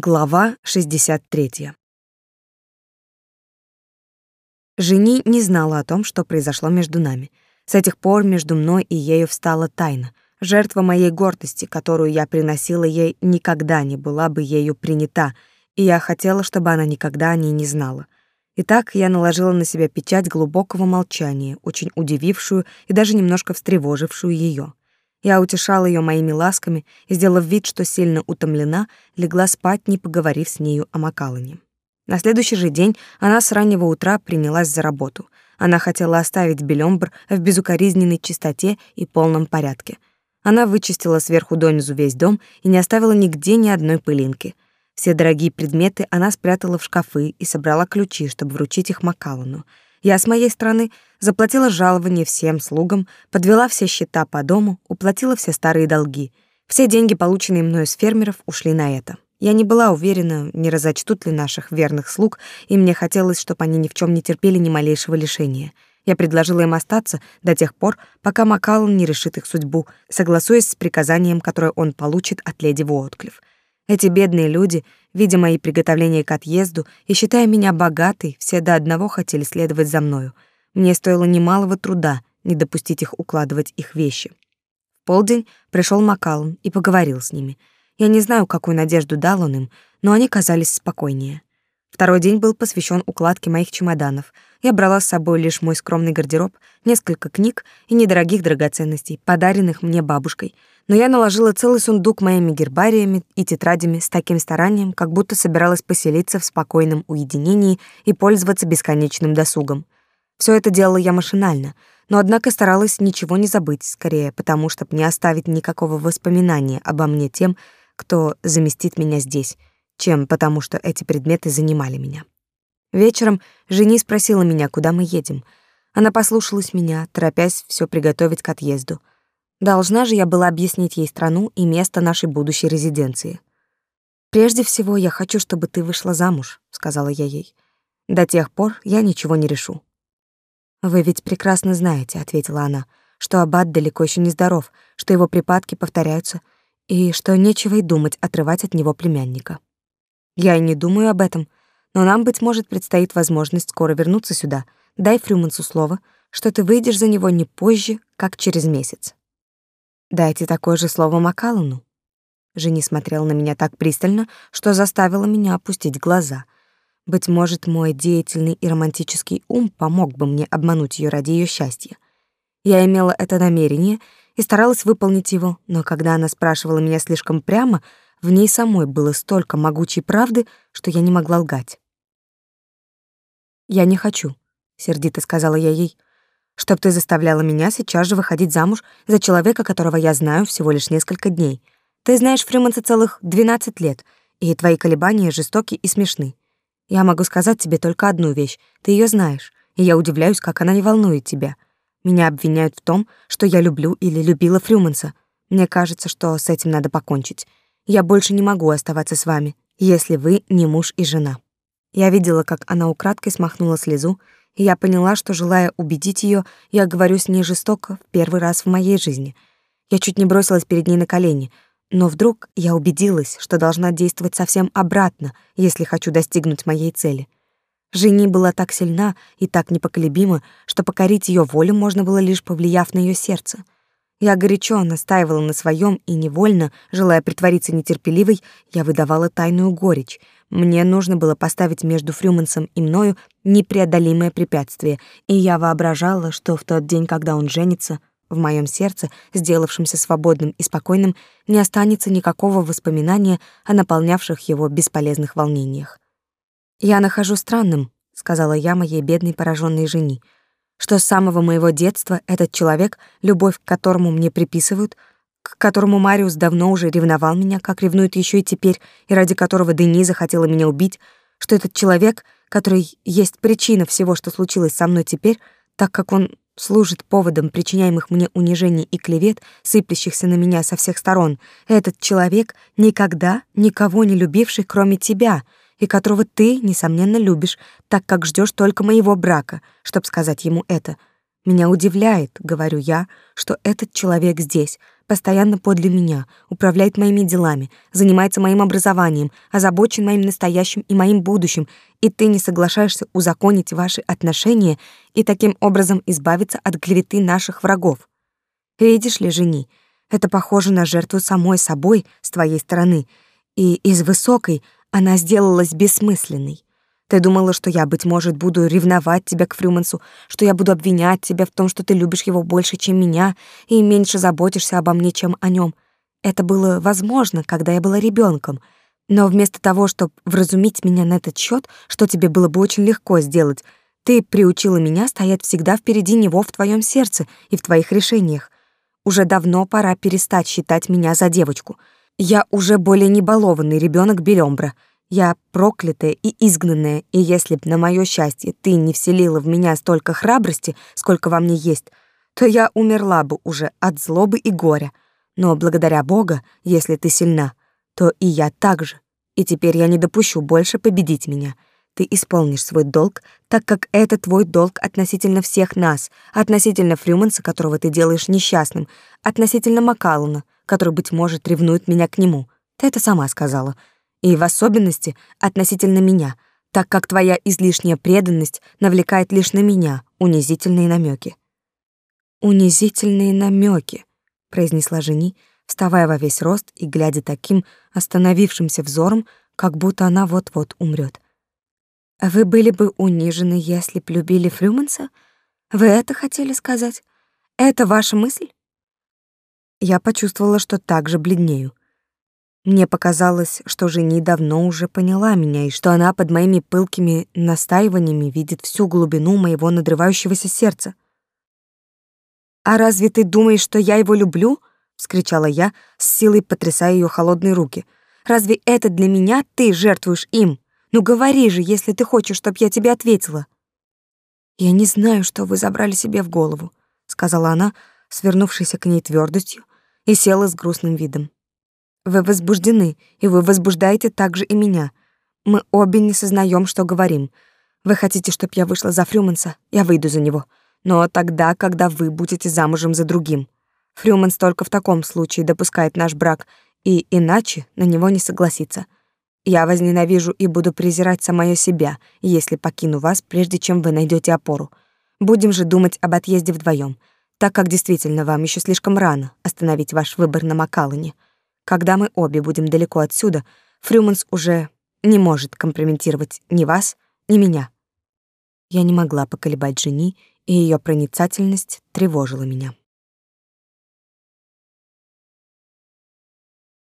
Глава 63. Жени не знала о том, что произошло между нами. С этих пор между мной и ею встала тайна. Жертва моей гордости, которую я приносила ей, никогда не была бы ею принята, и я хотела, чтобы она никогда о ней не знала. Итак, я наложила на себя печать глубокого молчания, очень удивившую и даже немножко встревожившую ее. Я утешала ее моими ласками и, сделав вид, что сильно утомлена, легла спать, не поговорив с нею о Макалане. На следующий же день она с раннего утра принялась за работу. Она хотела оставить Белёмбр в безукоризненной чистоте и полном порядке. Она вычистила сверху донизу весь дом и не оставила нигде ни одной пылинки. Все дорогие предметы она спрятала в шкафы и собрала ключи, чтобы вручить их Макалану — я с моей стороны заплатила жалование всем слугам, подвела все счета по дому, уплатила все старые долги. Все деньги, полученные мною с фермеров, ушли на это. Я не была уверена, не разочтут ли наших верных слуг, и мне хотелось, чтобы они ни в чем не терпели ни малейшего лишения. Я предложила им остаться до тех пор, пока Макаллан не решит их судьбу, согласуясь с приказанием, которое он получит от леди Уотклифф. Эти бедные люди, видя мои приготовления к отъезду и считая меня богатой, все до одного хотели следовать за мною. Мне стоило немалого труда не допустить их укладывать их вещи. В полдень пришел Макаллан и поговорил с ними. Я не знаю, какую надежду дал он им, но они казались спокойнее. Второй день был посвящен укладке моих чемоданов. Я брала с собой лишь мой скромный гардероб, несколько книг и недорогих драгоценностей, подаренных мне бабушкой — но я наложила целый сундук моими гербариями и тетрадями с таким старанием, как будто собиралась поселиться в спокойном уединении и пользоваться бесконечным досугом. Все это делала я машинально, но однако старалась ничего не забыть, скорее потому, чтобы не оставить никакого воспоминания обо мне тем, кто заместит меня здесь, чем потому, что эти предметы занимали меня. Вечером Жени спросила меня, куда мы едем. Она послушалась меня, торопясь все приготовить к отъезду — Должна же я была объяснить ей страну и место нашей будущей резиденции. «Прежде всего, я хочу, чтобы ты вышла замуж», — сказала я ей. «До тех пор я ничего не решу». «Вы ведь прекрасно знаете», — ответила она, «что Аббат далеко еще не здоров, что его припадки повторяются, и что нечего и думать отрывать от него племянника. Я и не думаю об этом, но нам, быть может, предстоит возможность скоро вернуться сюда. Дай Фрюмансу слово, что ты выйдешь за него не позже, как через месяц». Дайте такое же слово Макалану. Жени смотрел на меня так пристально, что заставило меня опустить глаза. Быть может, мой деятельный и романтический ум помог бы мне обмануть ее ради ее счастья. Я имела это намерение и старалась выполнить его, но когда она спрашивала меня слишком прямо, в ней самой было столько могучей правды, что я не могла лгать. «Я не хочу», — сердито сказала я ей, — чтоб ты заставляла меня сейчас же выходить замуж за человека, которого я знаю всего лишь несколько дней. Ты знаешь Фриманса целых 12 лет, и твои колебания жестоки и смешны. Я могу сказать тебе только одну вещь. Ты ее знаешь, и я удивляюсь, как она не волнует тебя. Меня обвиняют в том, что я люблю или любила Фрюманса. Мне кажется, что с этим надо покончить. Я больше не могу оставаться с вами, если вы не муж и жена. Я видела, как она украдкой смахнула слезу, и я поняла, что, желая убедить ее, я говорю с ней жестоко в первый раз в моей жизни. Я чуть не бросилась перед ней на колени, но вдруг я убедилась, что должна действовать совсем обратно, если хочу достигнуть моей цели. Жени была так сильна и так непоколебима, что покорить ее волю можно было лишь повлияв на ее сердце. Я горячо настаивала на своем и невольно, желая притвориться нетерпеливой, я выдавала тайную горечь — мне нужно было поставить между Фрюмансом и мною непреодолимое препятствие, и я воображала, что в тот день, когда он женится, в моем сердце, сделавшемся свободным и спокойным, не останется никакого воспоминания о наполнявших его бесполезных волнениях. «Я нахожу странным», — сказала я моей бедной пораженной жене, «что с самого моего детства этот человек, любовь к которому мне приписывают, — к которому Мариус давно уже ревновал меня, как ревнует еще и теперь, и ради которого Дени захотела меня убить, что этот человек, который есть причина всего, что случилось со мной теперь, так как он служит поводом причиняемых мне унижений и клевет, сыплющихся на меня со всех сторон, этот человек, никогда никого не любивший, кроме тебя, и которого ты, несомненно, любишь, так как ждешь только моего брака, чтобы сказать ему это. Меня удивляет, говорю я, что этот человек здесь, постоянно подле меня, управляет моими делами, занимается моим образованием, озабочен моим настоящим и моим будущим, и ты не соглашаешься узаконить ваши отношения и таким образом избавиться от клеветы наших врагов. Видишь ли, жени, это похоже на жертву самой собой с твоей стороны, и из высокой она сделалась бессмысленной. Ты думала, что я, быть может, буду ревновать тебя к Фрюмансу, что я буду обвинять тебя в том, что ты любишь его больше, чем меня, и меньше заботишься обо мне, чем о нем. Это было возможно, когда я была ребенком, но вместо того, чтобы вразумить меня на этот счет, что тебе было бы очень легко сделать, ты приучила меня стоять всегда впереди него в твоем сердце и в твоих решениях. Уже давно пора перестать считать меня за девочку. Я уже более не балованный ребенок Белёмбра — я проклятая и изгнанная, и если б на моё счастье ты не вселила в меня столько храбрости, сколько во мне есть, то я умерла бы уже от злобы и горя. Но благодаря Бога, если ты сильна, то и я также. И теперь я не допущу больше победить меня. Ты исполнишь свой долг, так как это твой долг относительно всех нас, относительно Фрюманса, которого ты делаешь несчастным, относительно Макалуна, который, быть может, ревнует меня к нему. Ты это сама сказала — и в особенности относительно меня, так как твоя излишняя преданность навлекает лишь на меня унизительные намеки. Унизительные намеки, произнесла жени, вставая во весь рост и глядя таким остановившимся взором, как будто она вот-вот умрет. Вы были бы унижены, если б любили Фрюманса? Вы это хотели сказать? Это ваша мысль? Я почувствовала, что так же бледнею. Мне показалось, что жени давно уже поняла меня и что она под моими пылкими настаиваниями видит всю глубину моего надрывающегося сердца. «А разве ты думаешь, что я его люблю?» — вскричала я, с силой потрясая ее холодные руки. «Разве это для меня ты жертвуешь им? Ну говори же, если ты хочешь, чтоб я тебе ответила». «Я не знаю, что вы забрали себе в голову», — сказала она, свернувшись к ней твердостью, и села с грустным видом. Вы возбуждены, и вы возбуждаете также и меня. Мы обе не сознаем, что говорим. Вы хотите, чтобы я вышла за Фрюманса? Я выйду за него. Но тогда, когда вы будете замужем за другим. Фрюманс только в таком случае допускает наш брак, и иначе на него не согласится. Я возненавижу и буду презирать самое себя, если покину вас, прежде чем вы найдете опору. Будем же думать об отъезде вдвоем, так как действительно вам еще слишком рано остановить ваш выбор на Макалане. Когда мы обе будем далеко отсюда, Фрюманс уже не может компрометировать ни вас, ни меня. Я не могла поколебать жени, и ее проницательность тревожила меня.